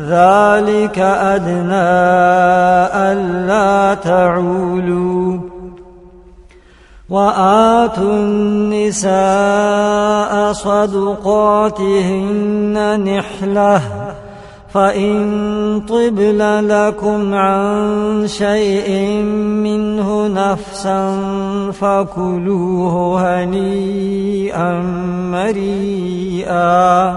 ذلك أدنى ألا تعولوا. وآتوا النساء صدقاتهن نحلة فإن طبل لكم عن شيء منه نفسا فكلوه هنيئا مريئا.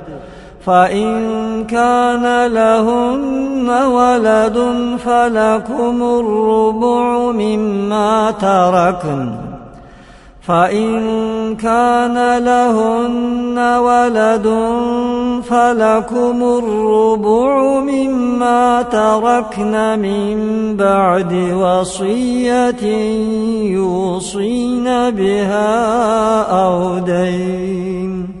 فإن كان لهن ولد فلكم الربع مما تركن. فإن كان لهن ولد فلكم الربع مما تركن من بعد وصية يوصين بها أو دين.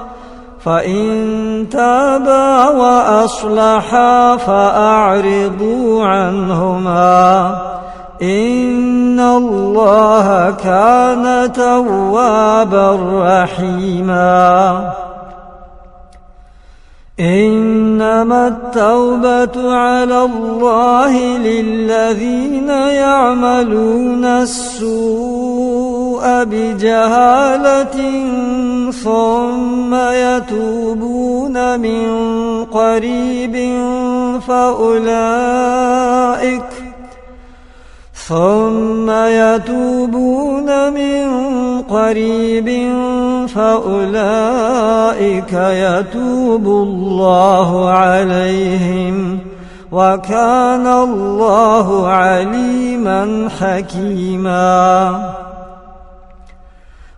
فإن تابا وأصلحا فأعرضوا عنهما. إن الله كان توابا رحيما. إنما التوبة على الله للذين يعملون السوء. بجهالة ثم يتوبون من قريب فأولئك ثم يتوبون من قريب فأولئك يتوب الله عليهم وكان الله عليما حكيما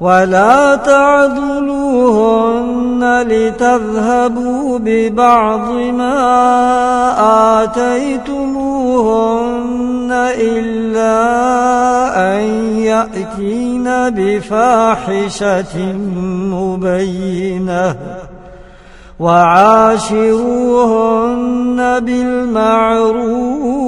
ولا تعضلوهن لتذهبوا ببعض ما آتيتموهن إلا أن يأتين بفاحشة مبينة وعاشروهن بالمعروف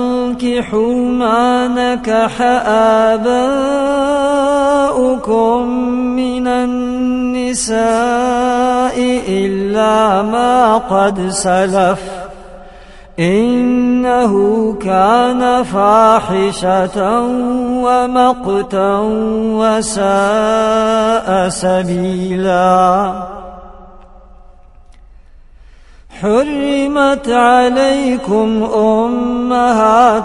تنكحوا ما نكح آباؤكم من النساء إلا ما قد سلف إنه كان فاحشة ومقتا وساء سبيلاً حرمت عليكم أمهاتكم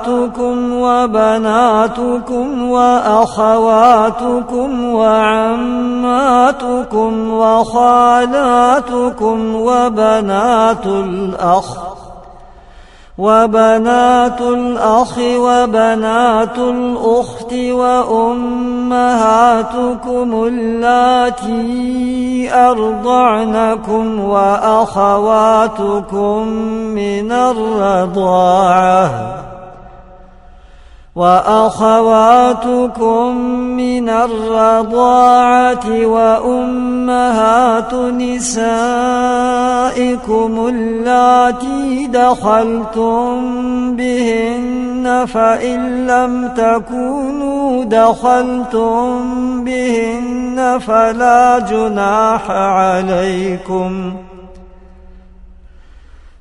وبناتكم وأخواتكم وعماتكم وخالاتكم وبنات الأخ وبنات الأخ وبنات الأخت وأمهاتكم اللاتي أرضعنكم وأخواتكم من الرضاعة. وأخواتكم من الرضاعة وأمهات نسائكم اللاتي دخلتم بهن فإن لم تكونوا دخلتم بهن فلا جناح عليكم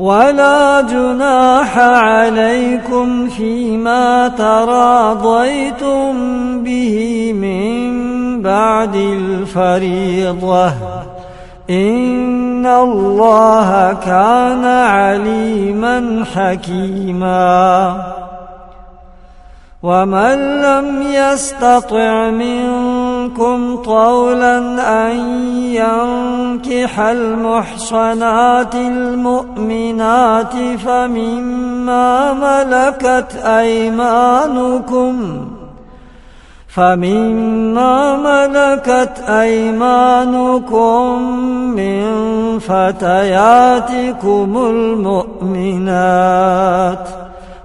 ولا جناح عليكم فيما تراضيتم به من بعد الفريضة. إن الله كان عليما حكيما. ومن لم يستطع منكم طولا أن ينكح المحصنات المؤمنات فمما ملكت أيمانكم فمما ملكت أيمانكم من فتياتكم المؤمنات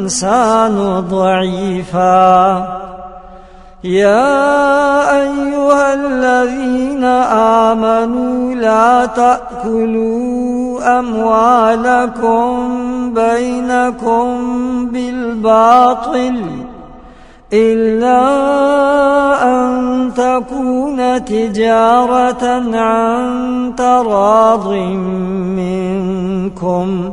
الإنسان ضعيفا. يا أيها الذين آمنوا لا تأكلوا أموالكم بينكم بالباطل إلا أن تكون تجارة عن تراض منكم.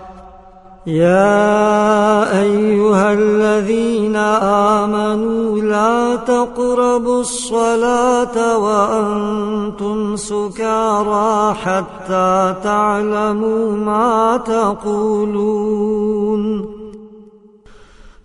يا أيها الذين آمنوا لا تقربوا الصلاة وأنتم سكارى حتى تعلموا ما تقولون.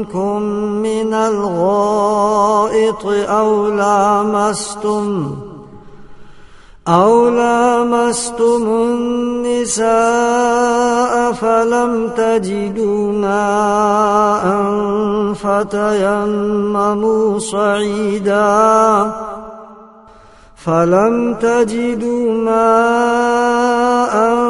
منكم من الغائط أو لامستم أو لامستم النساء فلم تجدوا ماء فتيمموا صعيدا فلم تجدوا ماء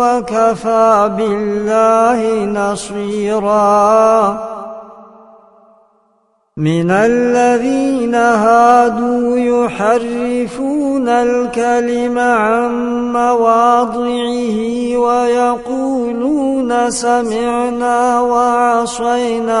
وكفى بالله نصيرا. من الذين هادوا يحرفون الكلم عن مواضعه ويقولون سمعنا وعصينا.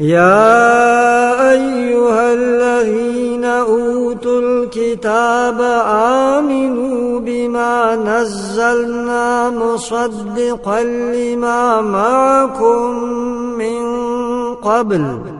يا أيها الذين أوتوا الكتاب آمنوا بما نزلنا مصدقا لما معكم من قبل.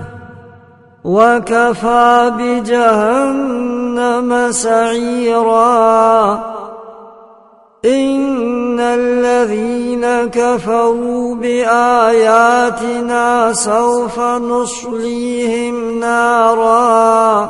وكفى بجهنم سعيرا. إن الذين كفروا بآياتنا سوف نصليهم نارا.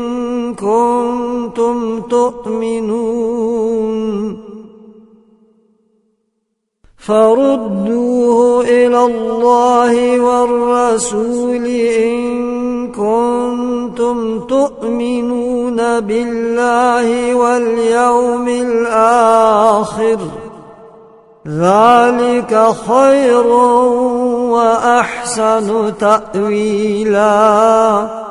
كنتم تؤمنون. فردوه إلى الله والرسول إن كنتم تؤمنون بالله واليوم الآخر. ذلك خير وأحسن تأويلاً.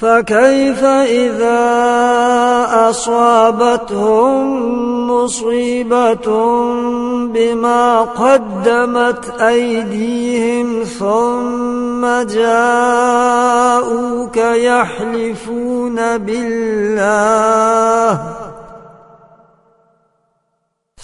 فكيف إذا أصابتهم مصيبة بما قدمت أيديهم ثم جاءوك يحلفون بالله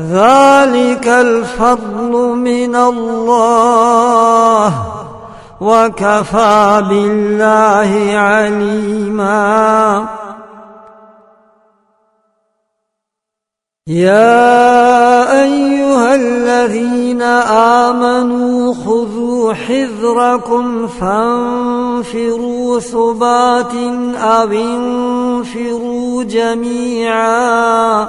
ذلك الفضل من الله وكفى بالله عليما يا أيها الذين آمنوا خذوا حذركم فانفروا ثبات أو انفروا جميعا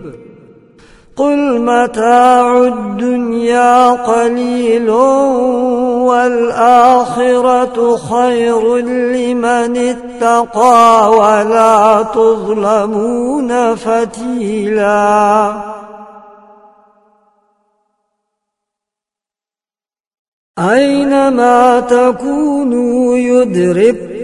قل متاع الدنيا قليل والآخرة خير لمن اتقى ولا تظلمون فتيلا. أينما تكونوا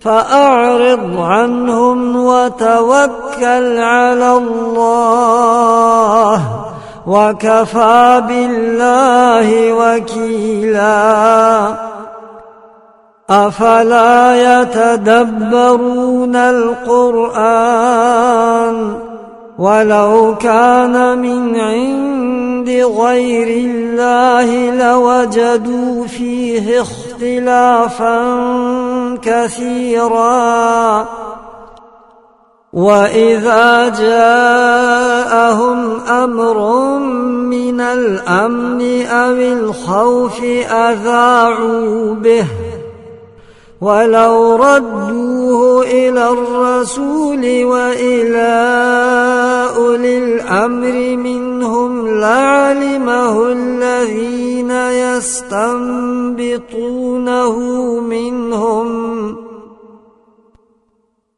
فأعرض عنهم وتوكل على الله وكفى بالله وكيلا. أفلا يتدبرون القرآن ولو كان من عند غير الله لوجدوا فيه اختلافا كثيرا. وإذا جاءهم أمر من الأمن أو الخوف أذاعوا به ولو ردوه إلى الرسول وإلى أولي الأمر منهم لعلمه الذين يستنبطونه منهم.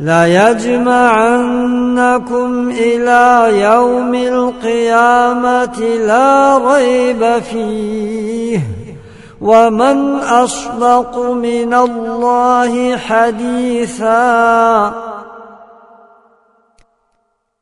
ليجمعنكم إلى يوم القيامة لا ريب فيه. ومن أصدق من الله حديثا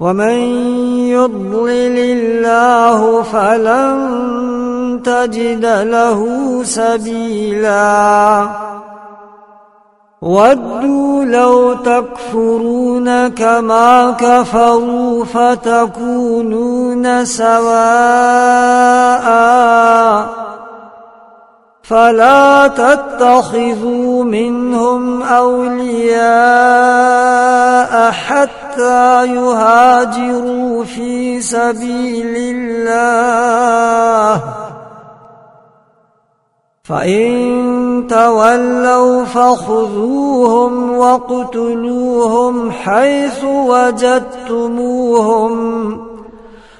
ومن يضلل الله فلن تجد له سبيلا. ودوا لو تكفرون كما كفروا فتكونون سواء فلا تتخذوا منهم أولياء حتى يهاجروا في سبيل الله. فإن تولوا فخذوهم واقتلوهم حيث وجدتموهم.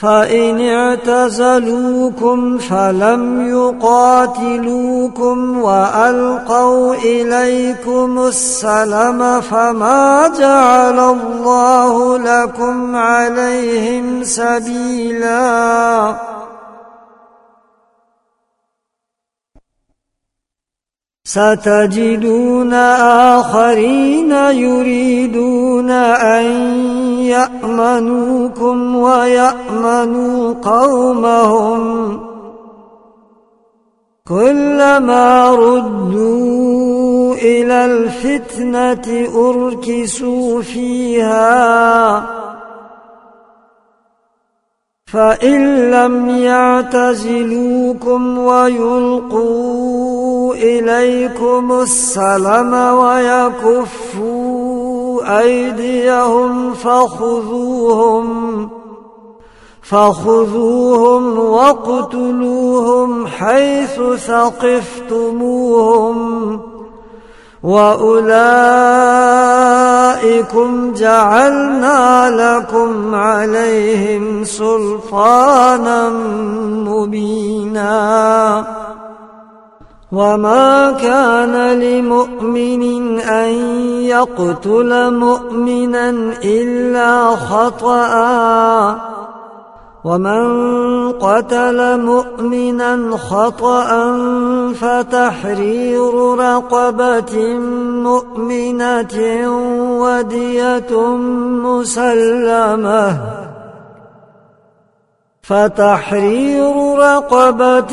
فإن اعتزلوكم فلم يقاتلوكم وألقوا إليكم السلم فما جعل الله لكم عليهم سبيلاً. ستجدون آخرين يريدون أن يأمنوكم ويأمنوا قومهم كلما ردوا إلى الفتنة أركسوا فيها فإن لم يعتزلوكم ويلقوا إليكم السلم ويكفوا أيديهم فخذوهم فخذوهم واقتلوهم حيث ثقفتموهم. وأولئكم جعلنا لكم عليهم سلطانا مبينا. وما كان لمؤمن أن يقتل مؤمنا إلا خطأ. ومن قتل مؤمنا خطأ فتحرير رقبة مؤمنة ودية مسلمة. فتحرير رقبة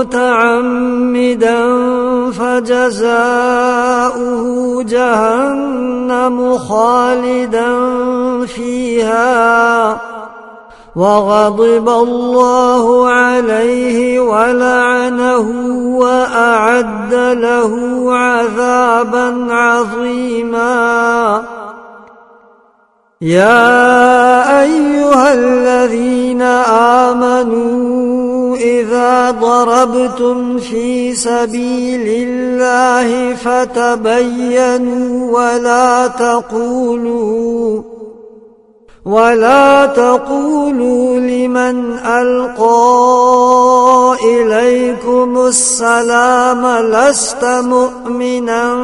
متعمدا فجزاؤه جهنم خالدا فيها وغضب الله عليه ولعنه وأعد له عذابا عظيما. يا أيها الذين آمنوا إذا ضربتم في سبيل الله فتبينوا ولا تقولوا ولا تقولوا لمن ألقى إليكم السلام لست مؤمنا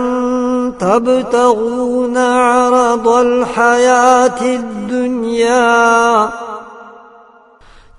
تبتغون عرض الحياة الدنيا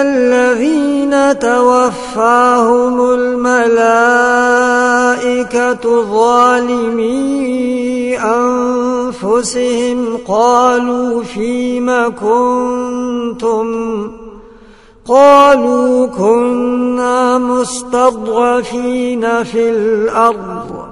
الذين توفاهم الملائكة ظالمي أنفسهم قالوا فيم كنتم؟ قالوا كنا مستضعفين في الأرض.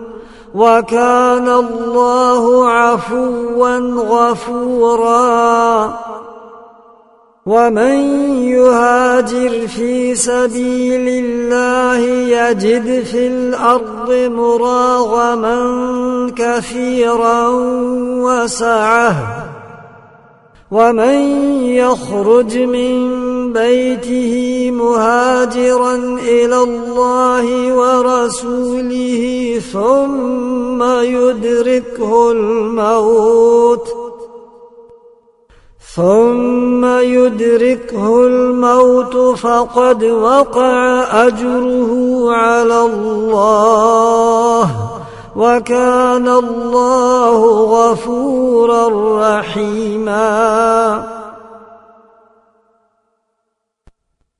وكان الله عفوا غفورا. ومن يهاجر في سبيل الله يجد في الأرض مراغما كثيرا وسعه. ومن يخرج من بيته مهاجرا إلى الله ورسوله ثم يدركه الموت. ثم يدركه الموت فقد وقع أجره على الله وكان الله غفورا رحيما.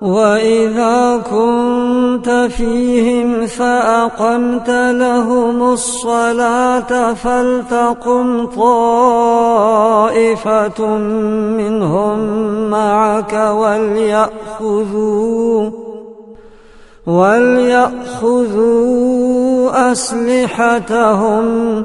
وإذا كنت فيهم فأقمت لهم الصلاة فلتقم طائفة منهم معك وليأخذوا وليأخذوا أسلحتهم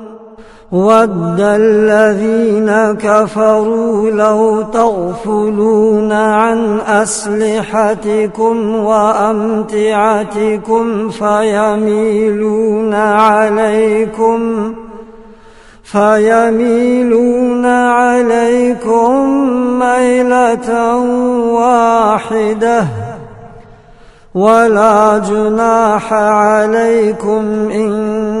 ود الذين كفروا لو تغفلون عن أسلحتكم وأمتعتكم فيميلون عليكم فيميلون عليكم ميلة واحدة ولا جناح عليكم إن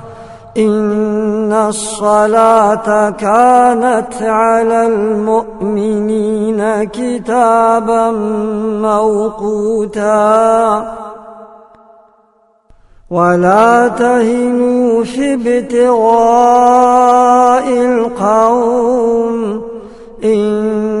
إن الصلاة كانت على المؤمنين كتابا موقوتا ولا تهنوا في ابتغاء القوم إن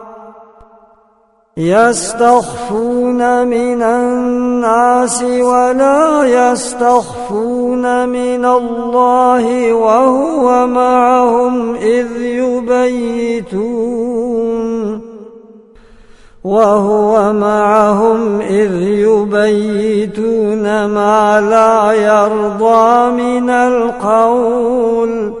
يستخفون من الناس ولا يستخفون من الله وهو معهم إذ يبيتون وهو معهم إذ يبيتون ما لا يرضى من القول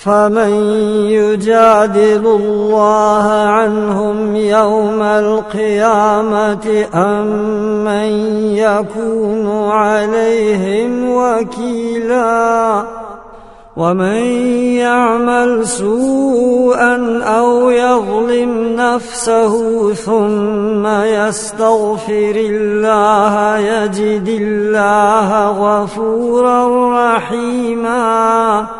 فمن يجادل الله عنهم يوم القيامة أم من يكون عليهم وكيلا ومن يعمل سوءا أو يظلم نفسه ثم يستغفر الله يجد الله غفورا رحيما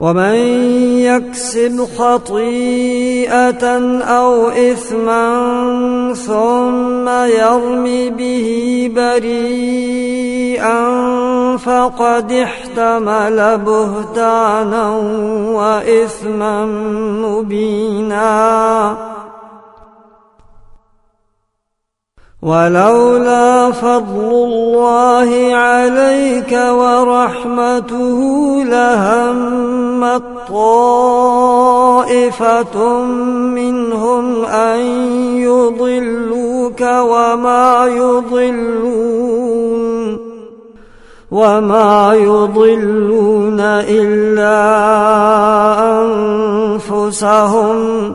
ومن يكسب خطيئة أو إثما ثم يرم به بريئا فقد احتمل بهتانا وإثما مبينا ولولا فضل الله عليك ورحمته لهمت طائفة منهم أن يضلوك وما يضلون وما يضلون إلا أنفسهم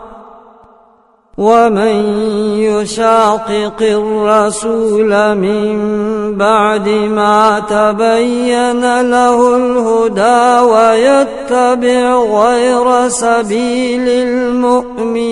ومن يشاقق الرسول من بعد ما تبين له الهدى ويتبع غير سبيل المؤمنين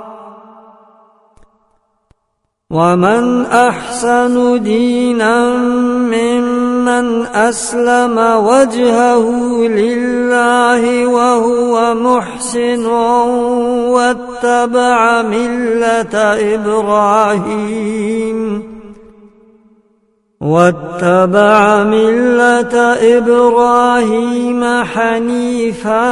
ومن أحسن دينا ممن أسلم وجهه لله وهو محسن واتبع ملة إبراهيم واتبع ملة إبراهيم حنيفا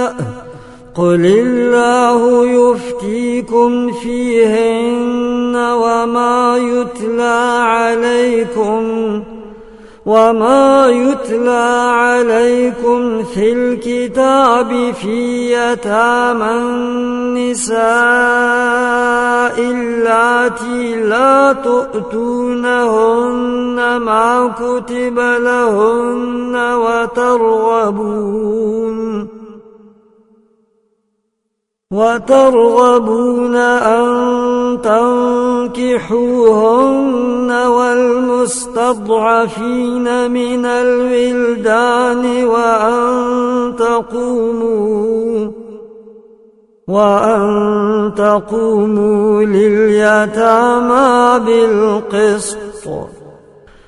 قل الله يفتيكم فيهن وما يتلى عليكم وما يتلى عليكم في الكتاب في يتامى النساء اللاتي لا تؤتونهن ما كتب لهن وترغبون وترغبون أن تنكحوهن والمستضعفين من الولدان وأن تقوموا وأن تقوموا لليتامى بالقسط.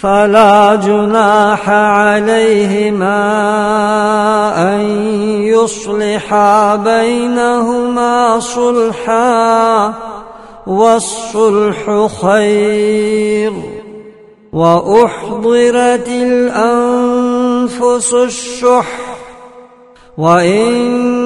فلا جناح عليهما أن يصلحا بينهما صلحا والصلح خير وأحضرت الأنفس الشح وإن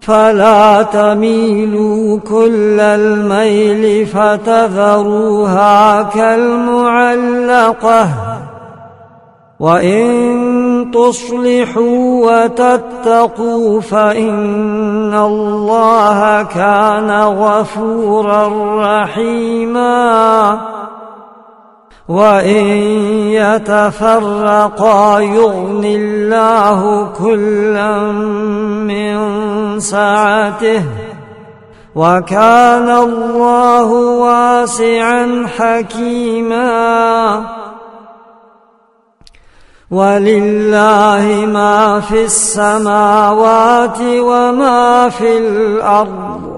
فلا تميلوا كل الميل فتذروها كالمعلقة. وإن تصلحوا وتتقوا فإن الله كان غفورا رحيما. وإن يتفرقا يغن الله كلا من سعته وكان الله واسعا حكيما ولله ما في السماوات وما في الأرض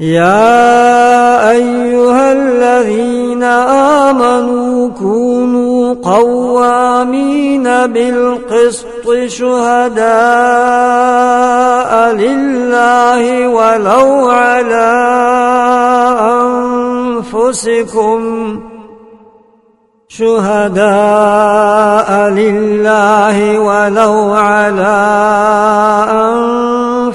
يا أيها الذين آمنوا كونوا قوامين بالقسط شهداء لله ولو على أنفسكم شهداء لله ولو على أنفسكم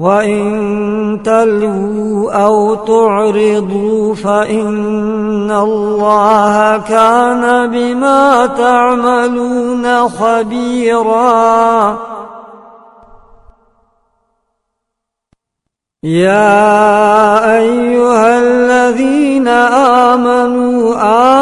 وإن تلووا أو تعرضوا فإن الله كان بما تعملون خبيرا. يا أيها الذين آمنوا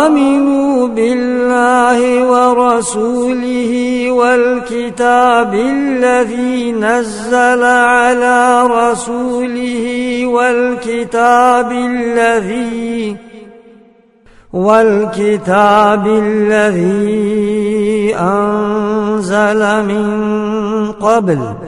آمنوا بالله ورسوله والكتاب الذي نزل على رسوله والكتاب الذي والكتاب الذي أنزل من قبل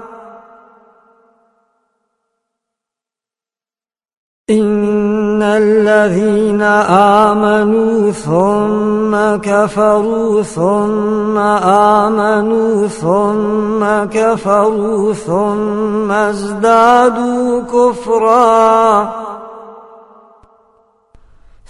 إن الذين آمنوا ثم كفروا ثم آمنوا ثم كفروا ثم ازدادوا كفرا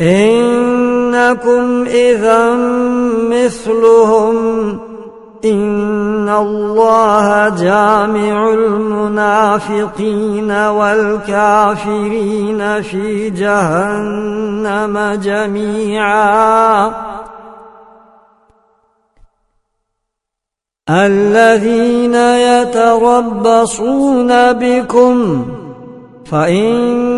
إنكم إذا مثلهم إن الله جامع المنافقين والكافرين في جهنم جميعا. الذين يتربصون بكم فإن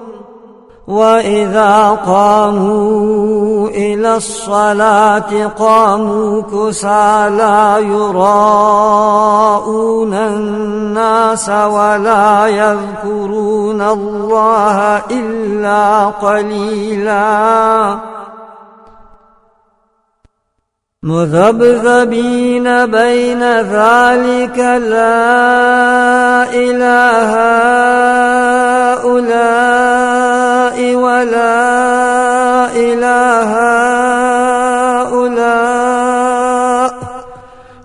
وإذا قاموا إلى الصلاة قاموا كسى لا يراءون الناس ولا يذكرون الله إلا قليلا. مذبذبين بين ذلك لا إله هؤلاء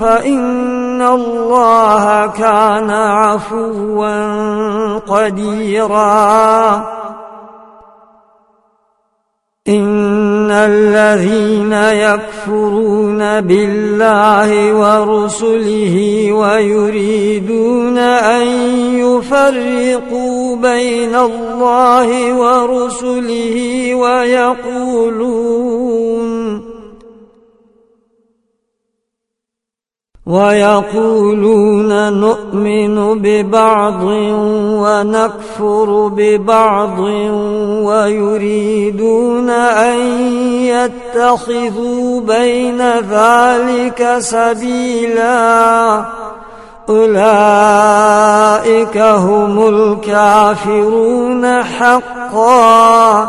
فإن الله كان عفوا قديرا. إن الذين يكفرون بالله ورسله ويريدون أن يفرقوا بين الله ورسله ويقولون ويقولون نؤمن ببعض ونكفر ببعض ويريدون أن يتخذوا بين ذلك سبيلا. أولئك هم الكافرون حقا.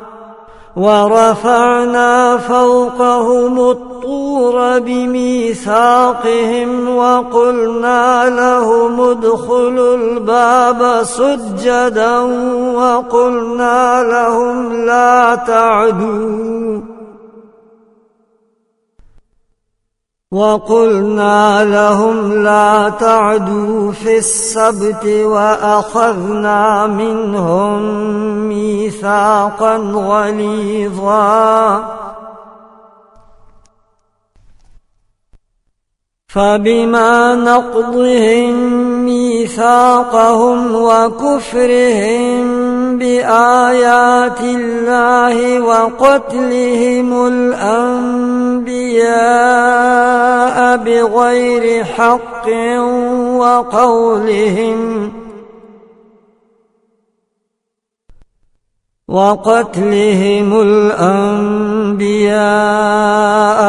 ورفعنا فوقهم الطور بميثاقهم وقلنا لهم ادخلوا الباب سجدا وقلنا لهم لا تعدوا. وقلنا لهم لا تعدوا في السبت وأخذنا منهم ميثاقا غليظا. فبما نقضهم ميثاقهم وكفرهم بآيات الله وقتلهم الأنبياء بغير حق وقولهم وقتلهم الأنبياء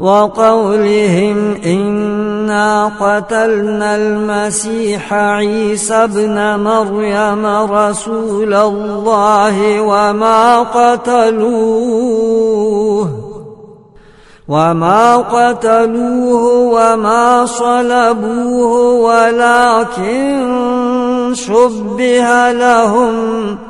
وقولهم إنا قتلنا المسيح عيسى ابن مريم رسول الله وما قتلوه. وما قتلوه وما صلبوه ولكن شبه لهم.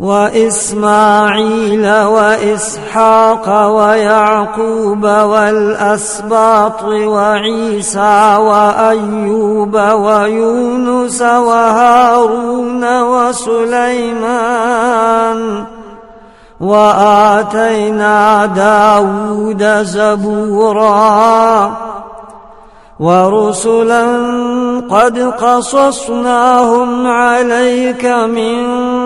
وإسماعيل وإسحاق ويعقوب والأسباط وعيسى وأيوب ويونس وهارون وسليمان وآتينا داود زبورا ورسلا قد قصصناهم عليك من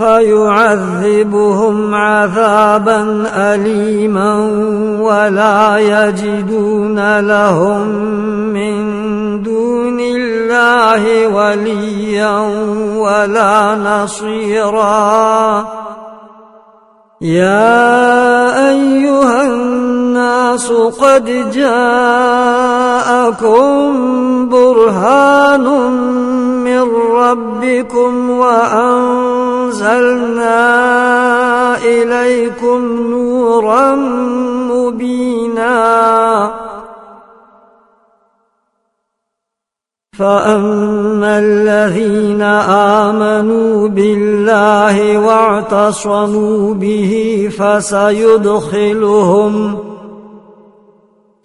فيعذبهم عذابا أليما ولا يجدون لهم من دون الله وليا ولا نصيرا. يا أيها الناس قد جاءكم برهان من ربكم وأنزلنا إليكم نورا مبينا. فأما الذين آمنوا بالله واعتصموا به فسيدخلهم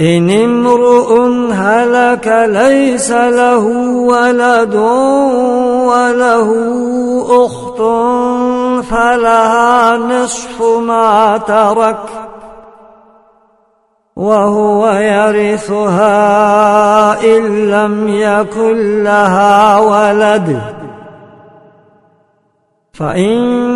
إن امرؤ هلك ليس له ولد وله أخت فلها نصف ما ترك وهو يرثها إن لم يكن لها ولد فإن